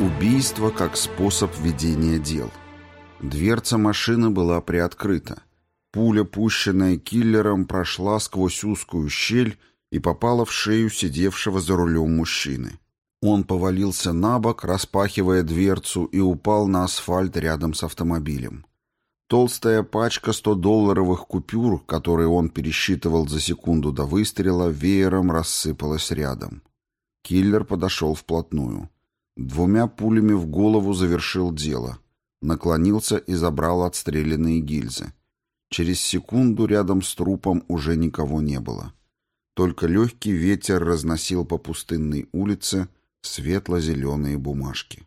Убийство как способ ведения дел. Дверца машины была приоткрыта. Пуля, пущенная киллером, прошла сквозь узкую щель и попала в шею сидевшего за рулем мужчины. Он повалился на бок, распахивая дверцу, и упал на асфальт рядом с автомобилем. Толстая пачка 100-долларовых купюр, которые он пересчитывал за секунду до выстрела, веером рассыпалась рядом. Киллер подошел вплотную. Двумя пулями в голову завершил дело. Наклонился и забрал отстрелянные гильзы. Через секунду рядом с трупом уже никого не было. Только легкий ветер разносил по пустынной улице светло-зеленые бумажки.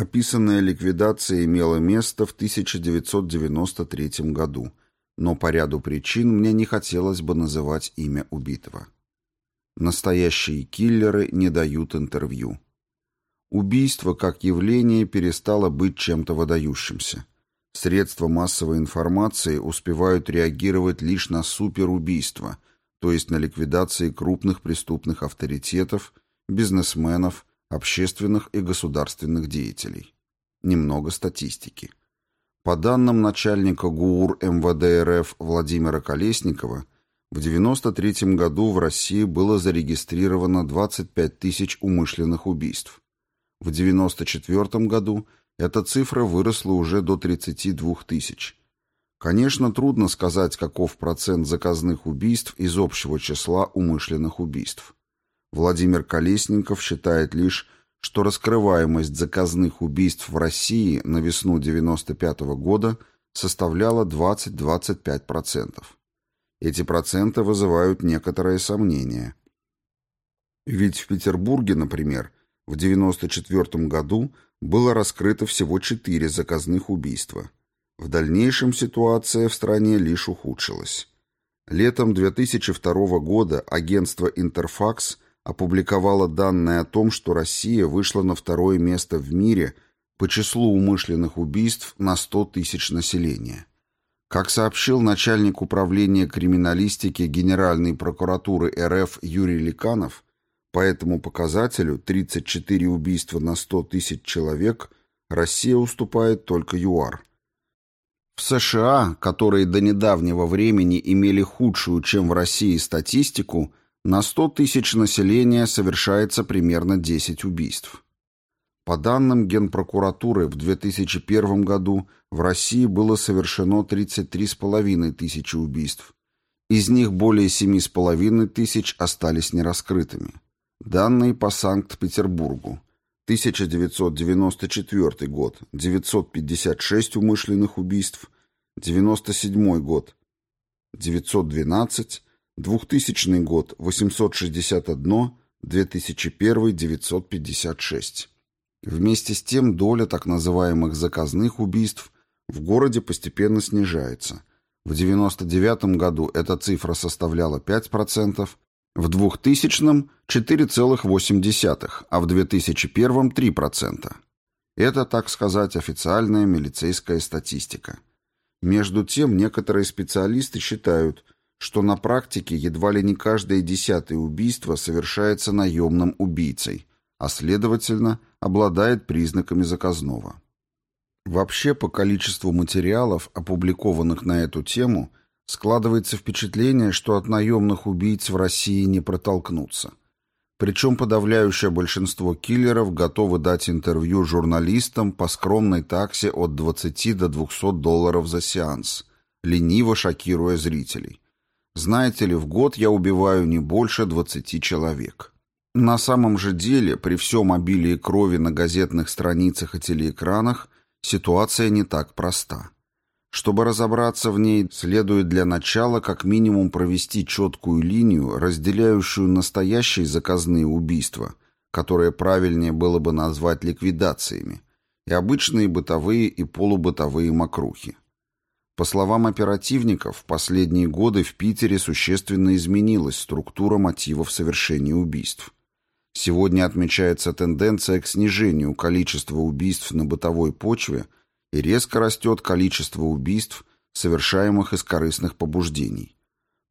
Описанная ликвидация имела место в 1993 году, но по ряду причин мне не хотелось бы называть имя убитого. Настоящие киллеры не дают интервью. Убийство как явление перестало быть чем-то выдающимся. Средства массовой информации успевают реагировать лишь на суперубийства, то есть на ликвидации крупных преступных авторитетов, бизнесменов, общественных и государственных деятелей. Немного статистики. По данным начальника ГУР МВД РФ Владимира Колесникова, в 1993 году в России было зарегистрировано 25 тысяч умышленных убийств. В 1994 году – эта цифра выросла уже до 32 тысяч. Конечно, трудно сказать, каков процент заказных убийств из общего числа умышленных убийств. Владимир Колесников считает лишь, что раскрываемость заказных убийств в России на весну 1995 года составляла 20-25%. Эти проценты вызывают некоторые сомнения. Ведь в Петербурге, например, в 1994 году было раскрыто всего четыре заказных убийства. В дальнейшем ситуация в стране лишь ухудшилась. Летом 2002 года агентство «Интерфакс» опубликовало данные о том, что Россия вышла на второе место в мире по числу умышленных убийств на 100 тысяч населения. Как сообщил начальник управления криминалистики Генеральной прокуратуры РФ Юрий Ликанов, по этому показателю 34 убийства на 100 тысяч человек Россия уступает только ЮАР. В США, которые до недавнего времени имели худшую, чем в России, статистику, на 100 тысяч населения совершается примерно 10 убийств. По данным Генпрокуратуры, в 2001 году в России было совершено 33,5 тысячи убийств. Из них более 7,5 тысяч остались нераскрытыми. Данные по Санкт-Петербургу. 1994 год – 956 умышленных убийств, 97 год – 912, 2000 год – 861, 2001 – 956. Вместе с тем доля так называемых заказных убийств в городе постепенно снижается. В 1999 году эта цифра составляла 5%, в 2000-м 4,8, а в 2001 – 3%. Это, так сказать, официальная милицейская статистика. Между тем, некоторые специалисты считают, что на практике едва ли не каждое десятое убийство совершается наемным убийцей, а следовательно, обладает признаками заказного. Вообще, по количеству материалов, опубликованных на эту тему, Складывается впечатление, что от наемных убийц в России не протолкнуться. Причем подавляющее большинство киллеров готовы дать интервью журналистам по скромной таксе от 20 до 200 долларов за сеанс, лениво шокируя зрителей. Знаете ли, в год я убиваю не больше 20 человек. На самом же деле, при всем обилии крови на газетных страницах и телеэкранах, ситуация не так проста. Чтобы разобраться в ней, следует для начала как минимум провести четкую линию, разделяющую настоящие заказные убийства, которые правильнее было бы назвать ликвидациями, и обычные бытовые и полубытовые мокрухи. По словам оперативников, в последние годы в Питере существенно изменилась структура мотивов совершения убийств. Сегодня отмечается тенденция к снижению количества убийств на бытовой почве – и резко растет количество убийств, совершаемых из корыстных побуждений.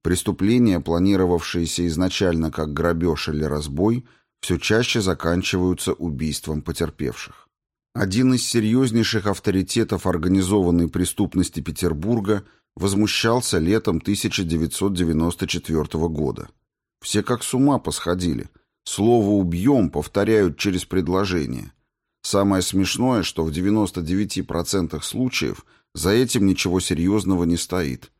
Преступления, планировавшиеся изначально как грабеж или разбой, все чаще заканчиваются убийством потерпевших. Один из серьезнейших авторитетов организованной преступности Петербурга возмущался летом 1994 года. Все как с ума посходили. Слово «убьем» повторяют через предложение. Самое смешное, что в 99% случаев за этим ничего серьезного не стоит.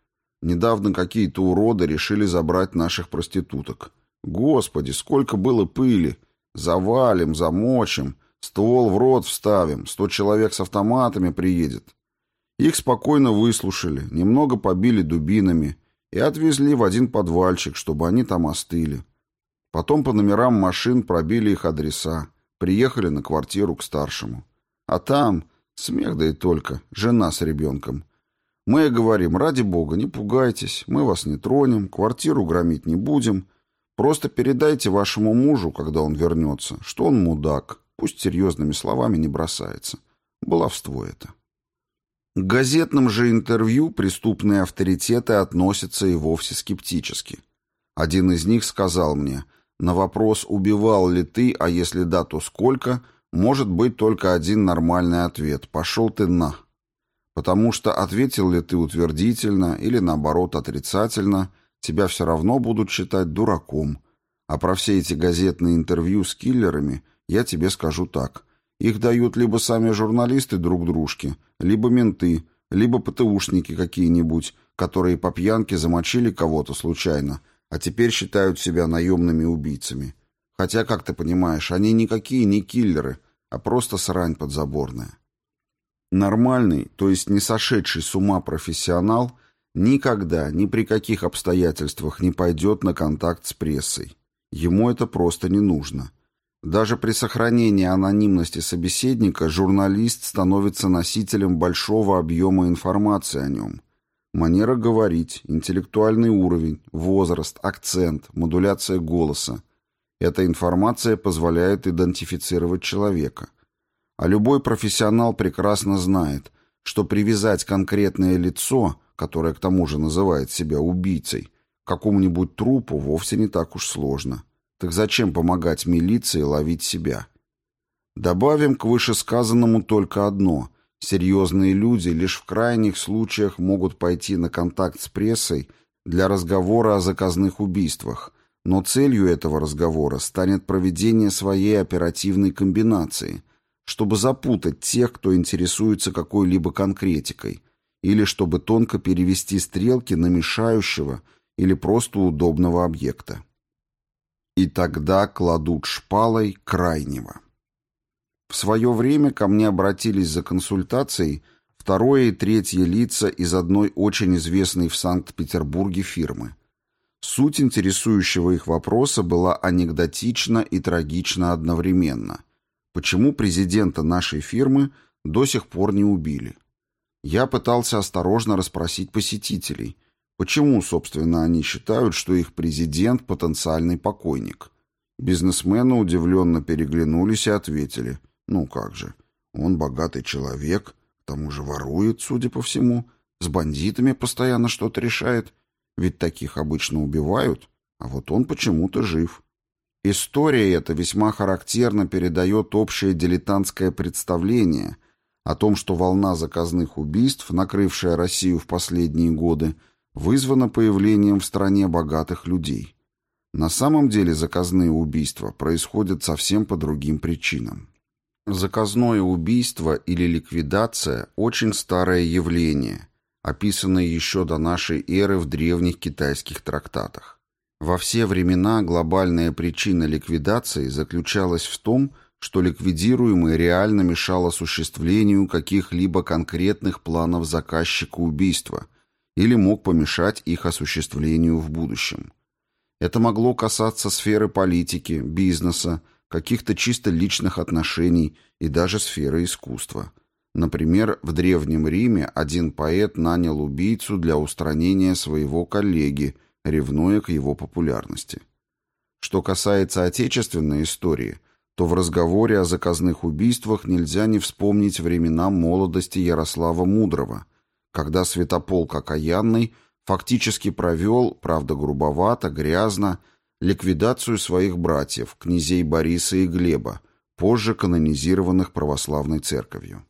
Недавно какие-то уроды решили забрать наших проституток. Господи, сколько было пыли! Завалим, замочим, ствол в рот вставим, сто человек с автоматами приедет. Их спокойно выслушали, немного побили дубинами и отвезли в один подвальчик, чтобы они там остыли. Потом по номерам машин пробили их адреса, приехали на квартиру к старшему. А там, смех да и только, жена с ребенком. Мы говорим, ради бога, не пугайтесь, мы вас не тронем, квартиру громить не будем. Просто передайте вашему мужу, когда он вернется, что он мудак, пусть серьезными словами не бросается. Баловство это. К газетным же интервью преступные авторитеты относятся и вовсе скептически. Один из них сказал мне, на вопрос «убивал ли ты, а если да, то сколько?» может быть только один нормальный ответ «пошел ты на». Потому что ответил ли ты утвердительно или наоборот отрицательно, тебя все равно будут считать дураком. А про все эти газетные интервью с киллерами я тебе скажу так. Их дают либо сами журналисты друг дружке, либо менты, либо ПТУшники какие-нибудь, которые по пьянке замочили кого-то случайно, а теперь считают себя наемными убийцами. Хотя, как ты понимаешь, они никакие не киллеры, а просто срань подзаборная. Нормальный, то есть не сошедший с ума профессионал, никогда, ни при каких обстоятельствах не пойдет на контакт с прессой. Ему это просто не нужно. Даже при сохранении анонимности собеседника журналист становится носителем большого объема информации о нем. Манера говорить, интеллектуальный уровень, возраст, акцент, модуляция голоса. Эта информация позволяет идентифицировать человека – а любой профессионал прекрасно знает, что привязать конкретное лицо, которое к тому же называет себя убийцей, к какому-нибудь трупу вовсе не так уж сложно. Так зачем помогать милиции ловить себя? Добавим к вышесказанному только одно. Серьезные люди лишь в крайних случаях могут пойти на контакт с прессой для разговора о заказных убийствах, но целью этого разговора станет проведение своей оперативной комбинации, чтобы запутать тех, кто интересуется какой-либо конкретикой, или чтобы тонко перевести стрелки на мешающего или просто удобного объекта. И тогда кладут шпалой крайнего. В свое время ко мне обратились за консультацией второе и третье лица из одной очень известной в Санкт-Петербурге фирмы. Суть интересующего их вопроса была анекдотична и трагична одновременно – почему президента нашей фирмы до сих пор не убили. Я пытался осторожно расспросить посетителей, почему, собственно, они считают, что их президент – потенциальный покойник. Бизнесмены удивленно переглянулись и ответили, ну как же, он богатый человек, к тому же ворует, судя по всему, с бандитами постоянно что-то решает, ведь таких обычно убивают, а вот он почему-то жив. История эта весьма характерно передает общее дилетантское представление о том, что волна заказных убийств, накрывшая Россию в последние годы, вызвана появлением в стране богатых людей. На самом деле заказные убийства происходят совсем по другим причинам. Заказное убийство или ликвидация – очень старое явление, описанное еще до нашей эры в древних китайских трактатах. Во все времена глобальная причина ликвидации заключалась в том, что ликвидируемый реально мешал осуществлению каких-либо конкретных планов заказчика убийства или мог помешать их осуществлению в будущем. Это могло касаться сферы политики, бизнеса, каких-то чисто личных отношений и даже сферы искусства. Например, в Древнем Риме один поэт нанял убийцу для устранения своего коллеги – ревнуя к его популярности. Что касается отечественной истории, то в разговоре о заказных убийствах нельзя не вспомнить времена молодости Ярослава Мудрого, когда Святополк Окаянный фактически провел, правда грубовато, грязно, ликвидацию своих братьев, князей Бориса и Глеба, позже канонизированных православной церковью.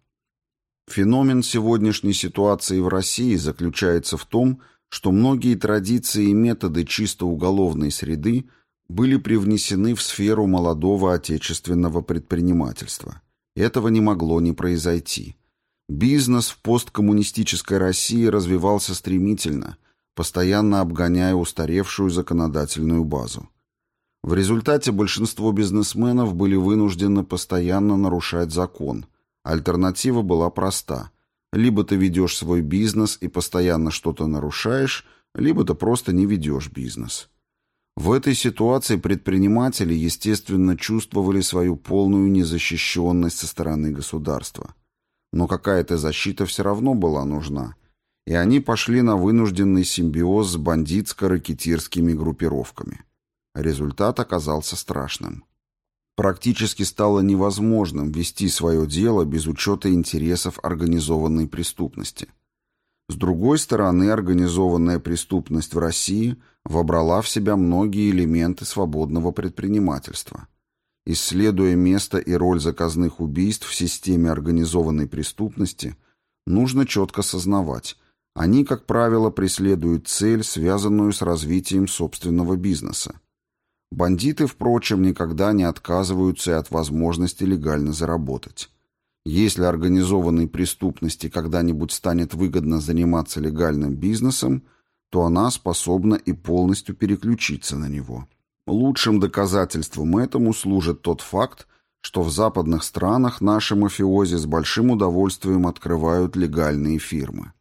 Феномен сегодняшней ситуации в России заключается в том, что многие традиции и методы чисто уголовной среды были привнесены в сферу молодого отечественного предпринимательства. Этого не могло не произойти. Бизнес в посткоммунистической России развивался стремительно, постоянно обгоняя устаревшую законодательную базу. В результате большинство бизнесменов были вынуждены постоянно нарушать закон. Альтернатива была проста. Либо ты ведешь свой бизнес и постоянно что-то нарушаешь, либо ты просто не ведешь бизнес. В этой ситуации предприниматели, естественно, чувствовали свою полную незащищенность со стороны государства. Но какая-то защита все равно была нужна, и они пошли на вынужденный симбиоз с бандитско-ракетирскими группировками. Результат оказался страшным. Практически стало невозможным вести свое дело без учета интересов организованной преступности. С другой стороны, организованная преступность в России вобрала в себя многие элементы свободного предпринимательства. Исследуя место и роль заказных убийств в системе организованной преступности, нужно четко сознавать, они, как правило, преследуют цель, связанную с развитием собственного бизнеса. Бандиты, впрочем, никогда не отказываются от возможности легально заработать. Если организованной преступности когда-нибудь станет выгодно заниматься легальным бизнесом, то она способна и полностью переключиться на него. Лучшим доказательством этому служит тот факт, что в западных странах наши мафиози с большим удовольствием открывают легальные фирмы.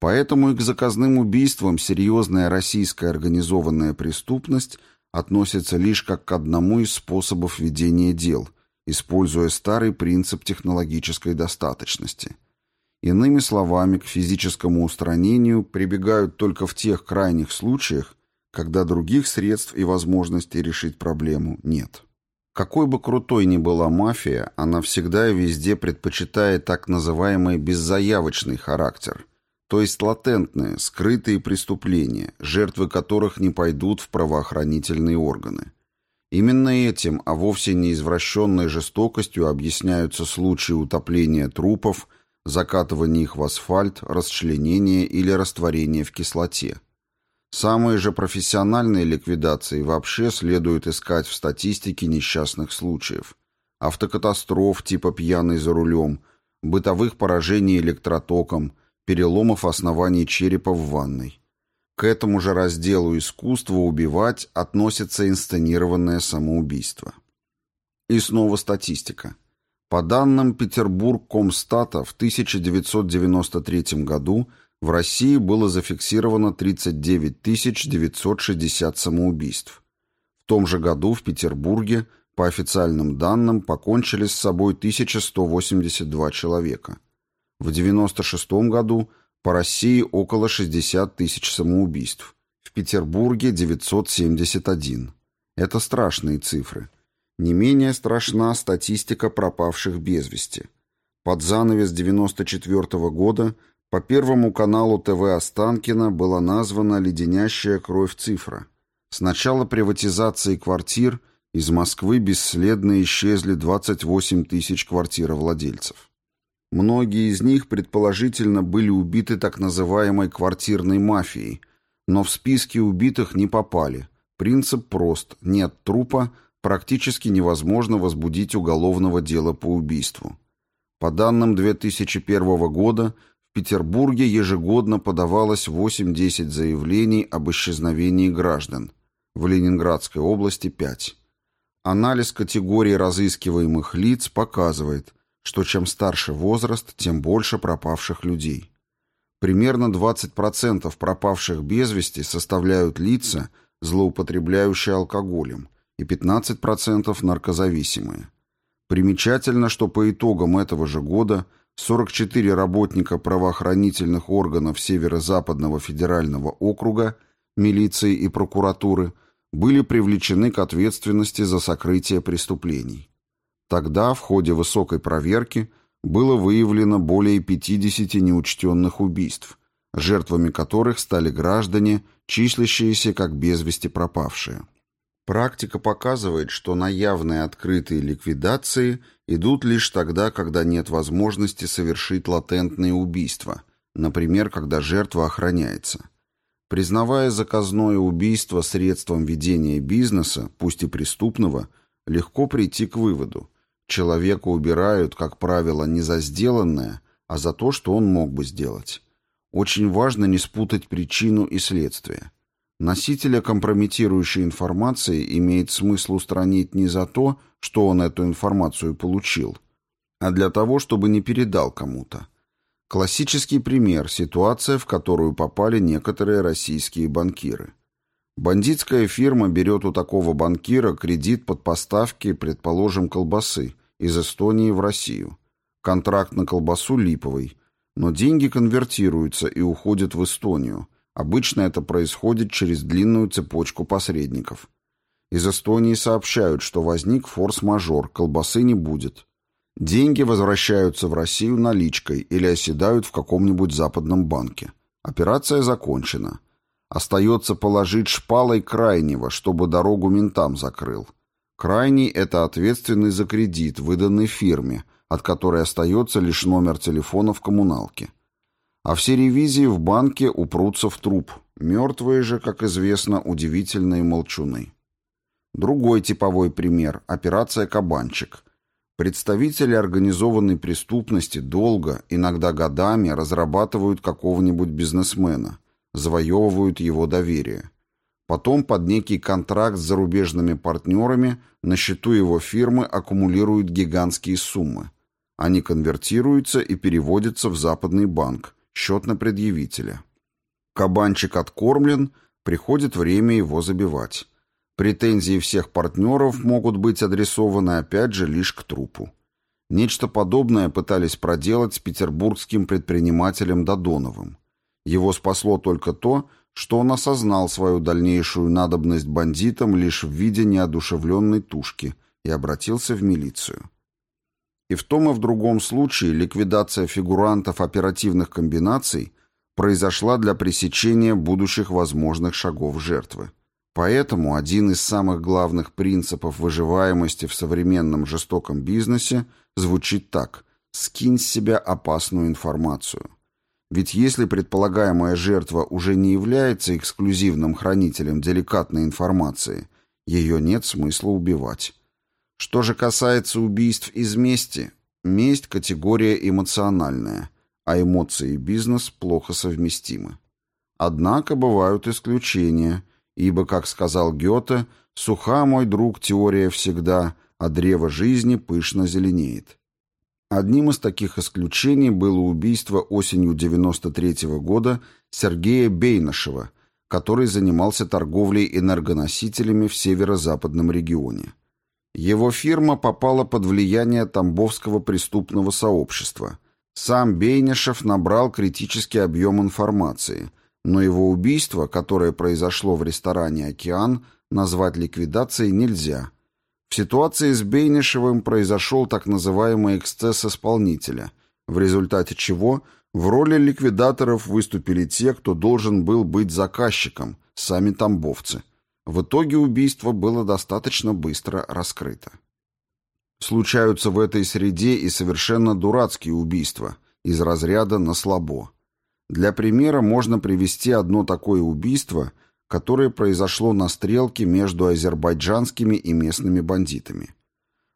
Поэтому и к заказным убийствам серьезная российская организованная преступность относится лишь как к одному из способов ведения дел, используя старый принцип технологической достаточности. Иными словами, к физическому устранению прибегают только в тех крайних случаях, когда других средств и возможностей решить проблему нет. Какой бы крутой ни была мафия, она всегда и везде предпочитает так называемый беззаявочный характер – то есть латентные, скрытые преступления, жертвы которых не пойдут в правоохранительные органы. Именно этим, а вовсе не извращенной жестокостью объясняются случаи утопления трупов, закатывания их в асфальт, расчленения или растворения в кислоте. Самые же профессиональные ликвидации вообще следует искать в статистике несчастных случаев. Автокатастроф типа пьяный за рулем, бытовых поражений электротоком – переломов оснований черепа в ванной. К этому же разделу искусства убивать относится инсценированное самоубийство. И снова статистика. По данным Петербург-Комстата, в 1993 году в России было зафиксировано 39 960 самоубийств. В том же году в Петербурге, по официальным данным, покончили с собой 1182 человека. В 96 году по России около 60 тысяч самоубийств. В Петербурге 971. Это страшные цифры. Не менее страшна статистика пропавших без вести. Под занавес 94 -го года по Первому каналу ТВ Останкина была названа леденящая кровь цифра. С начала приватизации квартир из Москвы бесследно исчезли 28 тысяч квартировладельцев. Многие из них предположительно были убиты так называемой квартирной мафией, но в списки убитых не попали. Принцип прост – нет трупа, практически невозможно возбудить уголовного дела по убийству. По данным 2001 года, Петербурге ежегодно подавалось 8-10 заявлений об исчезновении граждан, в Ленинградской области – 5. Анализ категории разыскиваемых лиц показывает, что чем старше возраст, тем больше пропавших людей. Примерно 20% пропавших без вести составляют лица, злоупотребляющие алкоголем, и 15% наркозависимые. Примечательно, что по итогам этого же года 44 работника правоохранительных органов Северо-Западного федерального округа, милиции и прокуратуры были привлечены к ответственности за сокрытие преступлений. Тогда в ходе высокой проверки было выявлено более 50 неучтенных убийств, жертвами которых стали граждане, числящиеся как без вести пропавшие. Практика показывает, что на явные открытые ликвидации идут лишь тогда, когда нет возможности совершить латентные убийства, например, когда жертва охраняется. Признавая заказное убийство средством ведения бизнеса, пусть и преступного, легко прийти к выводу. Человека убирают, как правило, не за сделанное, а за то, что он мог бы сделать. Очень важно не спутать причину и следствие. Носителя компрометирующей информации имеет смысл устранить не за то, что он эту информацию получил, а для того, чтобы не передал кому-то. Классический пример – ситуация, в которую попали некоторые российские банкиры. Бандитская фирма берет у такого банкира кредит под поставки, предположим, колбасы из Эстонии в Россию. Контракт на колбасу липовый, но деньги конвертируются и уходят в Эстонию. Обычно это происходит через длинную цепочку посредников. Из Эстонии сообщают, что возник форс-мажор, колбасы не будет. Деньги возвращаются в Россию наличкой или оседают в каком-нибудь западном банке. Операция закончена. Остается положить шпалой крайнего, чтобы дорогу ментам закрыл. Крайний – это ответственный за кредит, выданный фирме, от которой остается лишь номер телефона в коммуналке. А все ревизии в банке упрутся в труп. Мертвые же, как известно, удивительные молчуны. Другой типовой пример – операция «Кабанчик». Представители организованной преступности долго, иногда годами, разрабатывают какого-нибудь бизнесмена, завоевывают его доверие. Потом под некий контракт с зарубежными партнерами на счету его фирмы аккумулируют гигантские суммы. Они конвертируются и переводятся в западный банк, счет на предъявителя. Кабанчик откормлен, приходит время его забивать. Претензии всех партнеров могут быть адресованы опять же лишь к трупу. Нечто подобное пытались проделать с петербургским предпринимателем Додоновым. Его спасло только то, что он осознал свою дальнейшую надобность бандитам лишь в виде неодушевленной тушки и обратился в милицию. И в том и в другом случае ликвидация фигурантов оперативных комбинаций произошла для пресечения будущих возможных шагов жертвы. Поэтому один из самых главных принципов выживаемости в современном жестоком бизнесе звучит так «скинь с себя опасную информацию». Ведь если предполагаемая жертва уже не является эксклюзивным хранителем деликатной информации, ее нет смысла убивать. Что же касается убийств из мести, месть – категория эмоциональная, а эмоции и бизнес плохо совместимы. Однако бывают исключения – Ибо, как сказал Гёте, «Суха, мой друг, теория всегда, а древо жизни пышно зеленеет». Одним из таких исключений было убийство осенью 93 -го года Сергея Бейнашева, который занимался торговлей энергоносителями в северо-западном регионе. Его фирма попала под влияние Тамбовского преступного сообщества. Сам Бейнишев набрал критический объем информации – но его убийство, которое произошло в ресторане «Океан», назвать ликвидацией нельзя. В ситуации с Бейнишевым произошел так называемый эксцесс исполнителя, в результате чего в роли ликвидаторов выступили те, кто должен был быть заказчиком, сами тамбовцы. В итоге убийство было достаточно быстро раскрыто. Случаются в этой среде и совершенно дурацкие убийства, из разряда на слабо. Для примера можно привести одно такое убийство, которое произошло на стрелке между азербайджанскими и местными бандитами.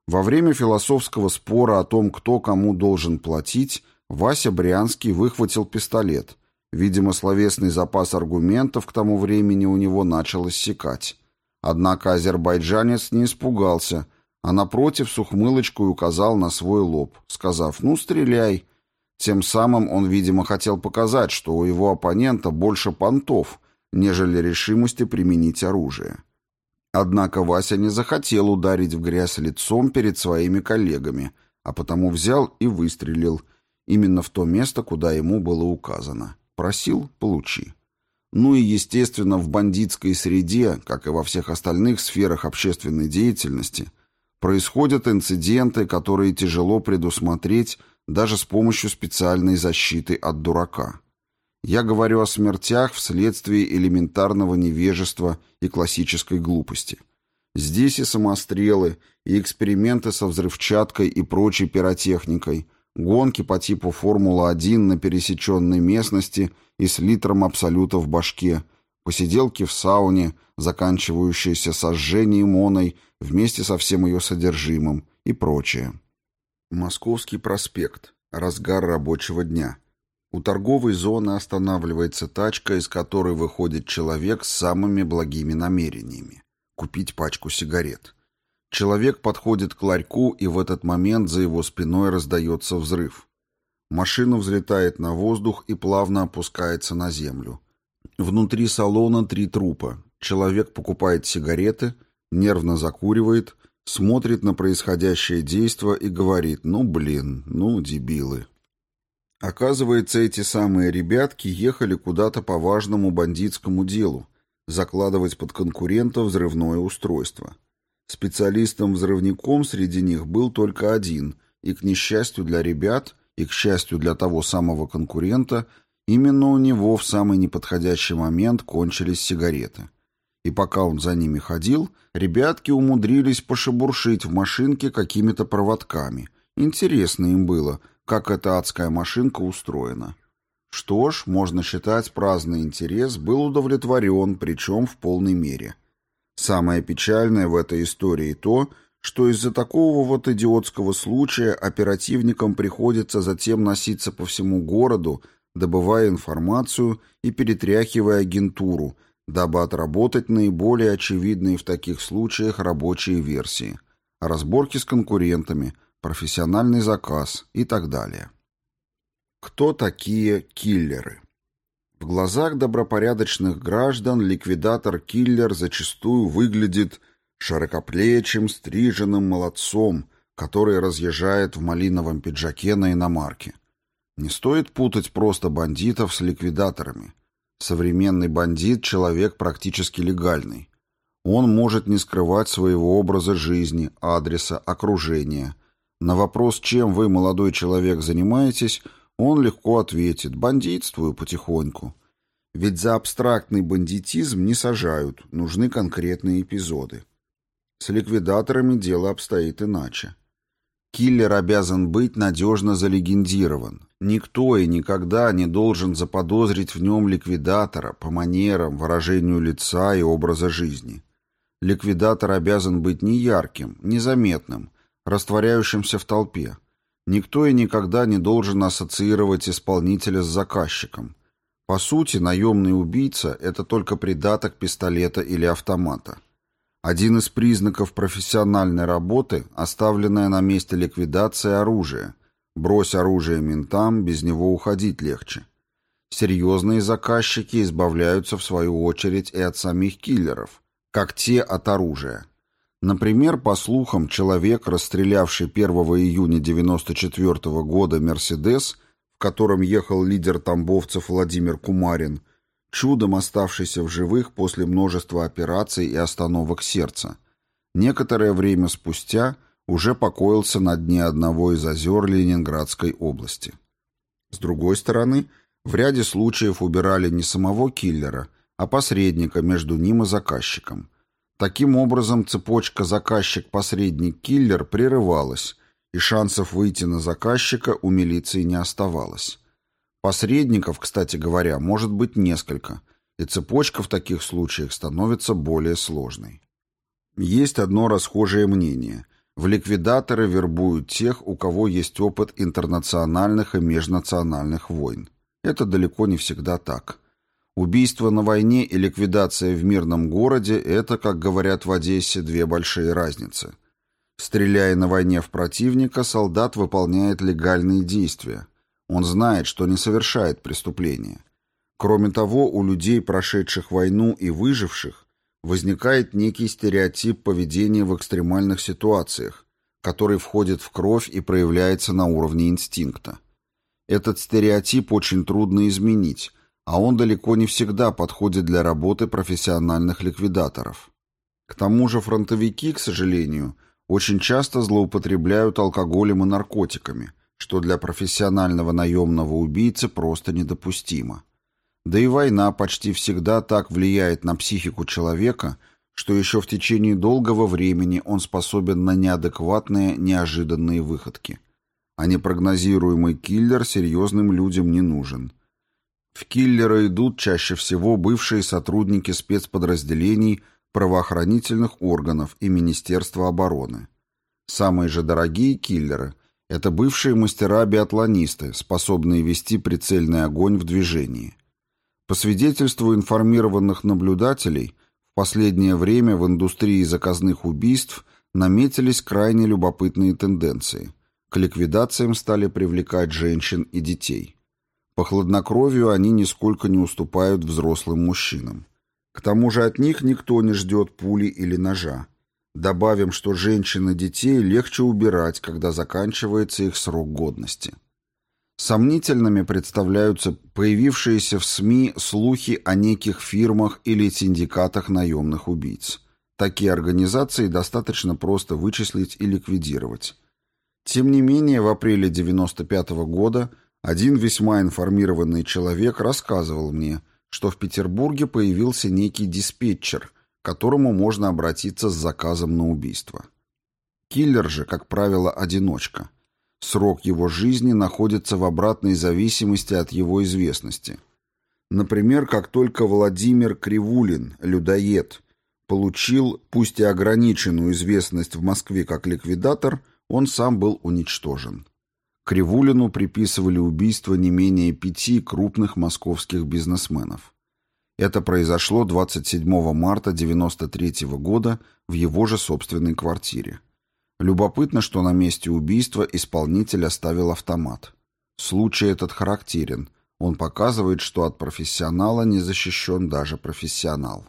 Во время философского спора о том, кто кому должен платить, Вася Брянский выхватил пистолет. Видимо, словесный запас аргументов к тому времени у него начал иссякать. Однако азербайджанец не испугался, а напротив с ухмылочкой указал на свой лоб, сказав «Ну, стреляй». Тем самым он, видимо, хотел показать, что у его оппонента больше понтов, нежели решимости применить оружие. Однако Вася не захотел ударить в грязь лицом перед своими коллегами, а потому взял и выстрелил именно в то место, куда ему было указано. Просил – получи. Ну и, естественно, в бандитской среде, как и во всех остальных сферах общественной деятельности, происходят инциденты, которые тяжело предусмотреть даже с помощью специальной защиты от дурака. Я говорю о смертях вследствие элементарного невежества и классической глупости. Здесь и самострелы, и эксперименты со взрывчаткой и прочей пиротехникой, гонки по типу Формула-1 на пересеченной местности и с литром абсолюта в башке, посиделки в сауне, заканчивающиеся сожжением оной вместе со всем ее содержимым и прочее. Московский проспект. Разгар рабочего дня. У торговой зоны останавливается тачка, из которой выходит человек с самыми благими намерениями – купить пачку сигарет. Человек подходит к ларьку, и в этот момент за его спиной раздается взрыв. Машина взлетает на воздух и плавно опускается на землю. Внутри салона три трупа. Человек покупает сигареты, нервно закуривает, смотрит на происходящее действо и говорит «ну блин, ну дебилы». Оказывается, эти самые ребятки ехали куда-то по важному бандитскому делу, закладывать под конкурента взрывное устройство. Специалистом-взрывником среди них был только один, и, к несчастью для ребят, и, к счастью для того самого конкурента, именно у него в самый неподходящий момент кончились сигареты. И пока он за ними ходил, ребятки умудрились пошебуршить в машинке какими-то проводками. Интересно им было, как эта адская машинка устроена. Что ж, можно считать, праздный интерес был удовлетворен, причем в полной мере. Самое печальное в этой истории то, что из-за такого вот идиотского случая оперативникам приходится затем носиться по всему городу, добывая информацию и перетряхивая агентуру, дабы отработать наиболее очевидные в таких случаях рабочие версии. Разборки с конкурентами – профессиональный заказ и так далее. Кто такие киллеры? В глазах добропорядочных граждан ликвидатор-киллер зачастую выглядит широкоплечим, стриженным молодцом, который разъезжает в малиновом пиджаке на иномарке. Не стоит путать просто бандитов с ликвидаторами. Современный бандит – человек практически легальный. Он может не скрывать своего образа жизни, адреса, окружения, на вопрос, чем вы, молодой человек, занимаетесь, он легко ответит «бандитствую потихоньку». Ведь за абстрактный бандитизм не сажают, нужны конкретные эпизоды. С ликвидаторами дело обстоит иначе. Киллер обязан быть надежно залегендирован. Никто и никогда не должен заподозрить в нем ликвидатора по манерам, выражению лица и образа жизни. Ликвидатор обязан быть неярким, незаметным, растворяющимся в толпе. Никто и никогда не должен ассоциировать исполнителя с заказчиком. По сути, наемный убийца – это только придаток пистолета или автомата. Один из признаков профессиональной работы – оставленное на месте ликвидации оружия. Брось оружие ментам, без него уходить легче. Серьезные заказчики избавляются в свою очередь и от самих киллеров, как те от оружия. Например, по слухам, человек, расстрелявший 1 июня 1994 года «Мерседес», в котором ехал лидер тамбовцев Владимир Кумарин, чудом оставшийся в живых после множества операций и остановок сердца, некоторое время спустя уже покоился на дне одного из озер Ленинградской области. С другой стороны, в ряде случаев убирали не самого киллера, а посредника между ним и заказчиком – Таким образом, цепочка заказчик-посредник-киллер прерывалась, и шансов выйти на заказчика у милиции не оставалось. Посредников, кстати говоря, может быть несколько, и цепочка в таких случаях становится более сложной. Есть одно расхожее мнение. В ликвидаторы вербуют тех, у кого есть опыт интернациональных и межнациональных войн. Это далеко не всегда так. Убийство на войне и ликвидация в мирном городе – это, как говорят в Одессе, две большие разницы. Стреляя на войне в противника, солдат выполняет легальные действия. Он знает, что не совершает преступления. Кроме того, у людей, прошедших войну и выживших, возникает некий стереотип поведения в экстремальных ситуациях, который входит в кровь и проявляется на уровне инстинкта. Этот стереотип очень трудно изменить, а он далеко не всегда подходит для работы профессиональных ликвидаторов. К тому же фронтовики, к сожалению, очень часто злоупотребляют алкоголем и наркотиками, что для профессионального наемного убийцы просто недопустимо. Да и война почти всегда так влияет на психику человека, что еще в течение долгого времени он способен на неадекватные, неожиданные выходки. А непрогнозируемый киллер серьезным людям не нужен. В киллера идут чаще всего бывшие сотрудники спецподразделений правоохранительных органов и Министерства обороны. Самые же дорогие киллеры – это бывшие мастера-биатлонисты, способные вести прицельный огонь в движении. По свидетельству информированных наблюдателей, в последнее время в индустрии заказных убийств наметились крайне любопытные тенденции. К ликвидациям стали привлекать женщин и детей. По хладнокровию они нисколько не уступают взрослым мужчинам. К тому же от них никто не ждет пули или ножа. Добавим, что женщин и детей легче убирать, когда заканчивается их срок годности. Сомнительными представляются появившиеся в СМИ слухи о неких фирмах или синдикатах наемных убийц. Такие организации достаточно просто вычислить и ликвидировать. Тем не менее, в апреле 1995 года один весьма информированный человек рассказывал мне, что в Петербурге появился некий диспетчер, к которому можно обратиться с заказом на убийство. Киллер же, как правило, одиночка. Срок его жизни находится в обратной зависимости от его известности. Например, как только Владимир Кривулин, людоед, получил, пусть и ограниченную известность в Москве как ликвидатор, он сам был уничтожен. Кривулину приписывали убийство не менее пяти крупных московских бизнесменов. Это произошло 27 марта 1993 года в его же собственной квартире. Любопытно, что на месте убийства исполнитель оставил автомат. Случай этот характерен. Он показывает, что от профессионала не защищен даже профессионал.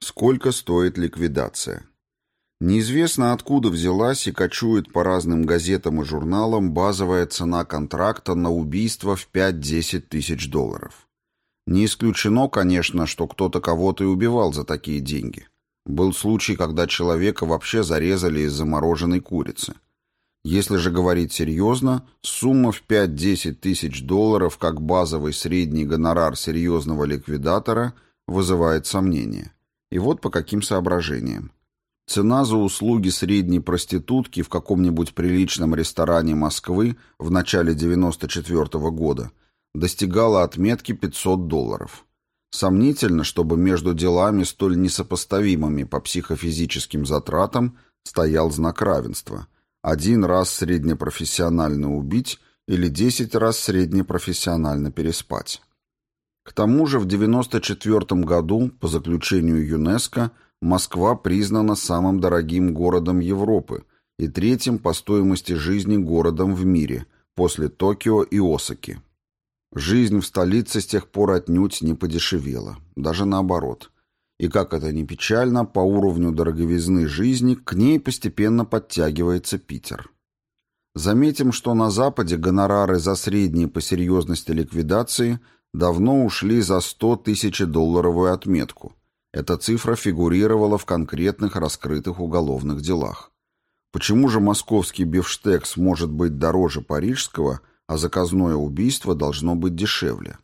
Сколько стоит ликвидация? Неизвестно, откуда взялась и кочует по разным газетам и журналам базовая цена контракта на убийство в 5-10 тысяч долларов. Не исключено, конечно, что кто-то кого-то и убивал за такие деньги. Был случай, когда человека вообще зарезали из замороженной курицы. Если же говорить серьезно, сумма в 5-10 тысяч долларов как базовый средний гонорар серьезного ликвидатора вызывает сомнения. И вот по каким соображениям. Цена за услуги средней проститутки в каком-нибудь приличном ресторане Москвы в начале 94 -го года достигала отметки 500 долларов. Сомнительно, чтобы между делами столь несопоставимыми по психофизическим затратам стоял знак равенства. Один раз среднепрофессионально убить или 10 раз среднепрофессионально переспать. К тому же в 94 году, по заключению ЮНЕСКО, Москва признана самым дорогим городом Европы и третьим по стоимости жизни городом в мире, после Токио и Осаки. Жизнь в столице с тех пор отнюдь не подешевела, даже наоборот. И как это ни печально, по уровню дороговизны жизни к ней постепенно подтягивается Питер. Заметим, что на Западе гонорары за средние по серьезности ликвидации давно ушли за 100 тысяч долларовую отметку – эта цифра фигурировала в конкретных раскрытых уголовных делах. Почему же московский бифштекс может быть дороже парижского, а заказное убийство должно быть дешевле?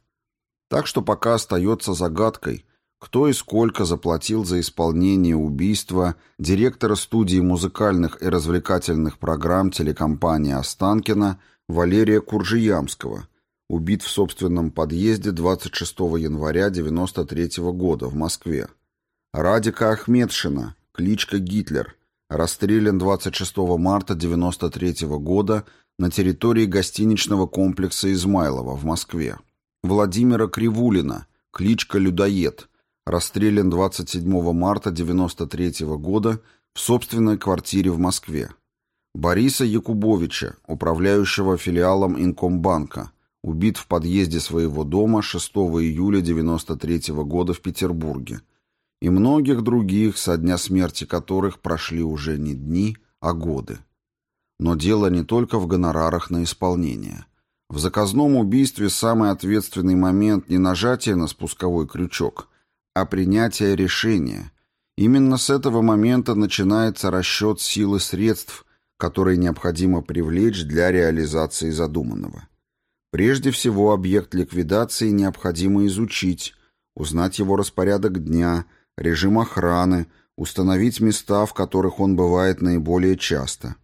Так что пока остается загадкой, кто и сколько заплатил за исполнение убийства директора студии музыкальных и развлекательных программ телекомпании «Останкина» Валерия Куржиямского – убит в собственном подъезде 26 января 1993 года в Москве. Радика Ахмедшина, кличка Гитлер, расстрелян 26 марта 1993 года на территории гостиничного комплекса Измайлова в Москве. Владимира Кривулина, кличка Людоед, расстрелян 27 марта 1993 года в собственной квартире в Москве. Бориса Якубовича, управляющего филиалом Инкомбанка, убит в подъезде своего дома 6 июля 1993 года в Петербурге, и многих других, со дня смерти которых прошли уже не дни, а годы. Но дело не только в гонорарах на исполнение. В заказном убийстве самый ответственный момент не нажатие на спусковой крючок, а принятие решения. Именно с этого момента начинается расчет силы средств, которые необходимо привлечь для реализации задуманного. Прежде всего, объект ликвидации необходимо изучить, узнать его распорядок дня, режим охраны, установить места, в которых он бывает наиболее часто.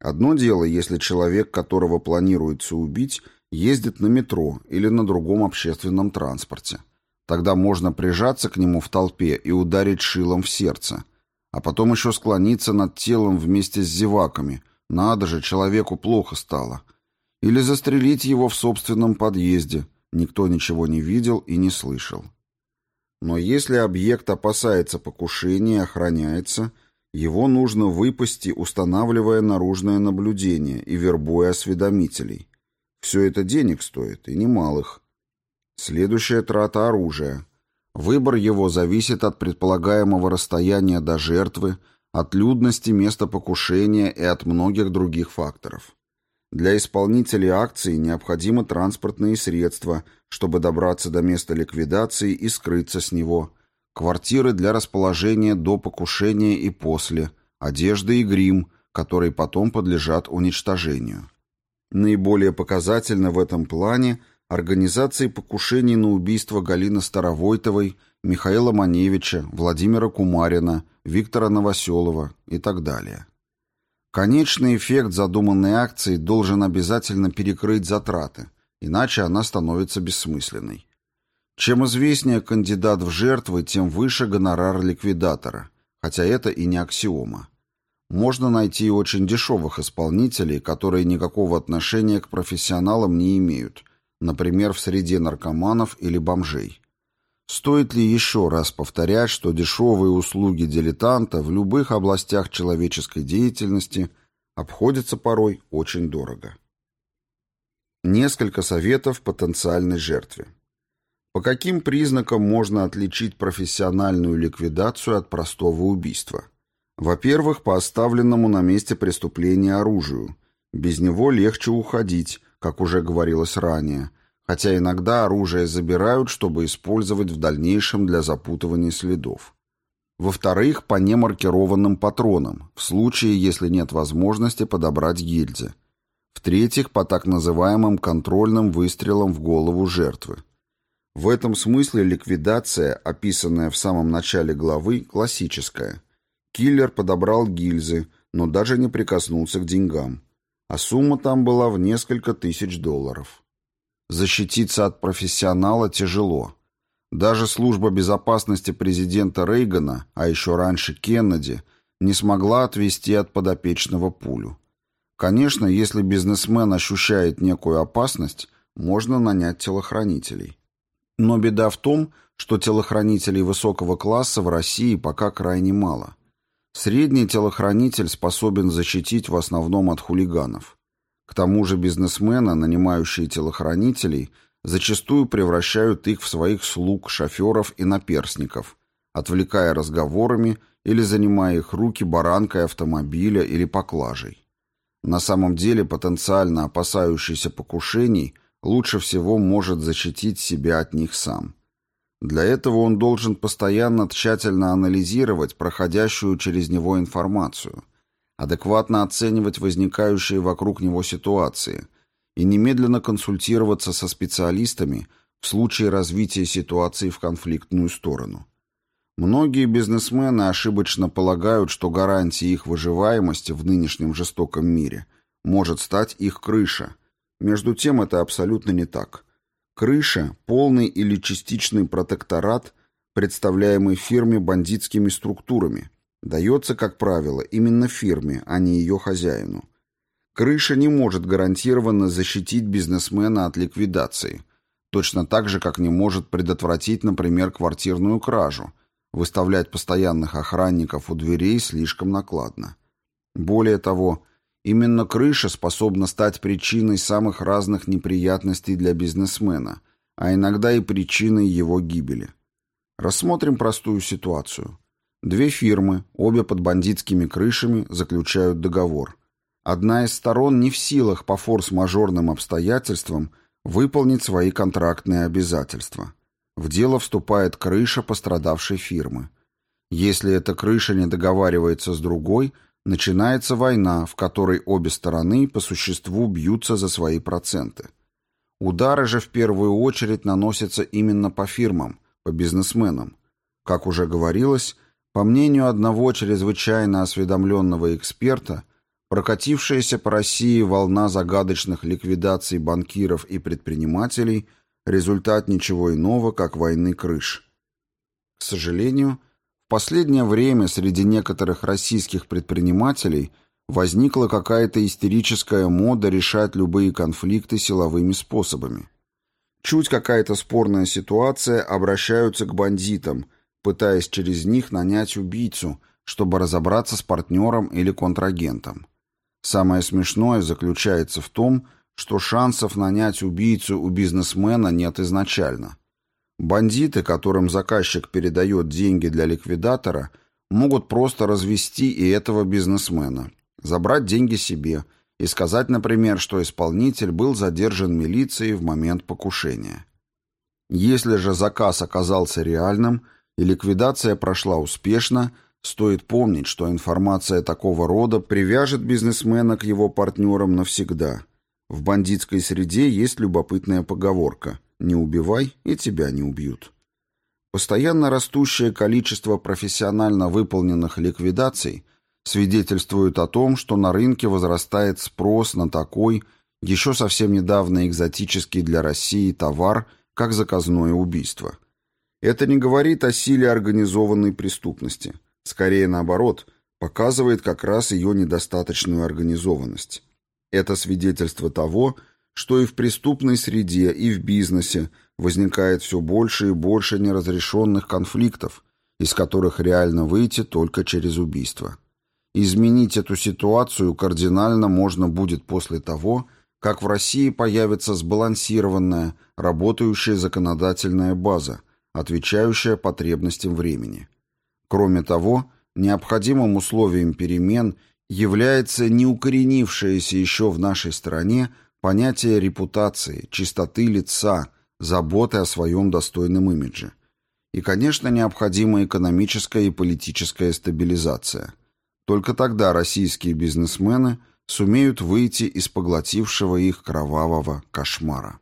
Одно дело, если человек, которого планируется убить, ездит на метро или на другом общественном транспорте. Тогда можно прижаться к нему в толпе и ударить шилом в сердце, а потом еще склониться над телом вместе с зеваками. Надо же, человеку плохо стало. Или застрелить его в собственном подъезде. Никто ничего не видел и не слышал. Но если объект опасается покушения и охраняется, его нужно выпасти, устанавливая наружное наблюдение и вербуя осведомителей. Все это денег стоит, и немалых. Следующая трата оружия. Выбор его зависит от предполагаемого расстояния до жертвы, от людности места покушения и от многих других факторов. Для исполнителей акции необходимы транспортные средства, чтобы добраться до места ликвидации и скрыться с него, квартиры для расположения до покушения и после, одежда и грим, которые потом подлежат уничтожению. Наиболее показательно в этом плане организации покушений на убийство Галины Старовойтовой, Михаила Маневича, Владимира Кумарина, Виктора Новоселова и так далее. Конечный эффект задуманной акции должен обязательно перекрыть затраты, иначе она становится бессмысленной. Чем известнее кандидат в жертвы, тем выше гонорар ликвидатора, хотя это и не аксиома. Можно найти очень дешевых исполнителей, которые никакого отношения к профессионалам не имеют, например, в среде наркоманов или бомжей. Стоит ли еще раз повторять, что дешевые услуги дилетанта в любых областях человеческой деятельности обходятся порой очень дорого? Несколько советов потенциальной жертве. По каким признакам можно отличить профессиональную ликвидацию от простого убийства? Во-первых, по оставленному на месте преступления оружию. Без него легче уходить, как уже говорилось ранее, хотя иногда оружие забирают, чтобы использовать в дальнейшем для запутывания следов. Во-вторых, по немаркированным патронам, в случае, если нет возможности подобрать гильзы. В-третьих, по так называемым контрольным выстрелам в голову жертвы. В этом смысле ликвидация, описанная в самом начале главы, классическая. Киллер подобрал гильзы, но даже не прикоснулся к деньгам. А сумма там была в несколько тысяч долларов. Защититься от профессионала тяжело. Даже служба безопасности президента Рейгана, а еще раньше Кеннеди, не смогла отвести от подопечного пулю. Конечно, если бизнесмен ощущает некую опасность, можно нанять телохранителей. Но беда в том, что телохранителей высокого класса в России пока крайне мало. Средний телохранитель способен защитить в основном от хулиганов. К тому же бизнесмены, нанимающие телохранителей, зачастую превращают их в своих слуг, шоферов и наперсников, отвлекая разговорами или занимая их руки баранкой автомобиля или поклажей. На самом деле потенциально опасающийся покушений лучше всего может защитить себя от них сам. Для этого он должен постоянно тщательно анализировать проходящую через него информацию – адекватно оценивать возникающие вокруг него ситуации и немедленно консультироваться со специалистами в случае развития ситуации в конфликтную сторону. Многие бизнесмены ошибочно полагают, что гарантией их выживаемости в нынешнем жестоком мире может стать их крыша. Между тем это абсолютно не так. Крыша – полный или частичный протекторат, представляемый фирме бандитскими структурами – дается, как правило, именно фирме, а не ее хозяину. Крыша не может гарантированно защитить бизнесмена от ликвидации, точно так же, как не может предотвратить, например, квартирную кражу. Выставлять постоянных охранников у дверей слишком накладно. Более того, именно крыша способна стать причиной самых разных неприятностей для бизнесмена, а иногда и причиной его гибели. Рассмотрим простую ситуацию. Две фирмы, обе под бандитскими крышами, заключают договор. Одна из сторон не в силах по форс-мажорным обстоятельствам выполнить свои контрактные обязательства. В дело вступает крыша пострадавшей фирмы. Если эта крыша не договаривается с другой, начинается война, в которой обе стороны по существу бьются за свои проценты. Удары же в первую очередь наносятся именно по фирмам, по бизнесменам. Как уже говорилось, по мнению одного чрезвычайно осведомленного эксперта, прокатившаяся по России волна загадочных ликвидаций банкиров и предпринимателей – результат ничего иного, как войны крыш. К сожалению, в последнее время среди некоторых российских предпринимателей возникла какая-то истерическая мода решать любые конфликты силовыми способами. Чуть какая-то спорная ситуация, обращаются к бандитам, пытаясь через них нанять убийцу, чтобы разобраться с партнером или контрагентом. Самое смешное заключается в том, что шансов нанять убийцу у бизнесмена нет изначально. Бандиты, которым заказчик передает деньги для ликвидатора, могут просто развести и этого бизнесмена, забрать деньги себе и сказать, например, что исполнитель был задержан милицией в момент покушения. Если же заказ оказался реальным и ликвидация прошла успешно, стоит помнить, что информация такого рода привяжет бизнесмена к его партнерам навсегда. В бандитской среде есть любопытная поговорка – не убивай, и тебя не убьют. Постоянно растущее количество профессионально выполненных ликвидаций свидетельствует о том, что на рынке возрастает спрос на такой, еще совсем недавно экзотический для России товар, как заказное убийство. Это не говорит о силе организованной преступности. Скорее наоборот, показывает как раз ее недостаточную организованность. Это свидетельство того, что и в преступной среде, и в бизнесе возникает все больше и больше неразрешенных конфликтов, из которых реально выйти только через убийство. Изменить эту ситуацию кардинально можно будет после того, как в России появится сбалансированная, работающая законодательная база, отвечающая потребностям времени. Кроме того, необходимым условием перемен является неукоренившаяся еще в нашей стране понятие репутации, чистоты лица, заботы о своем достойном имидже. И, конечно, необходима экономическая и политическая стабилизация. Только тогда российские бизнесмены сумеют выйти из поглотившего их кровавого кошмара.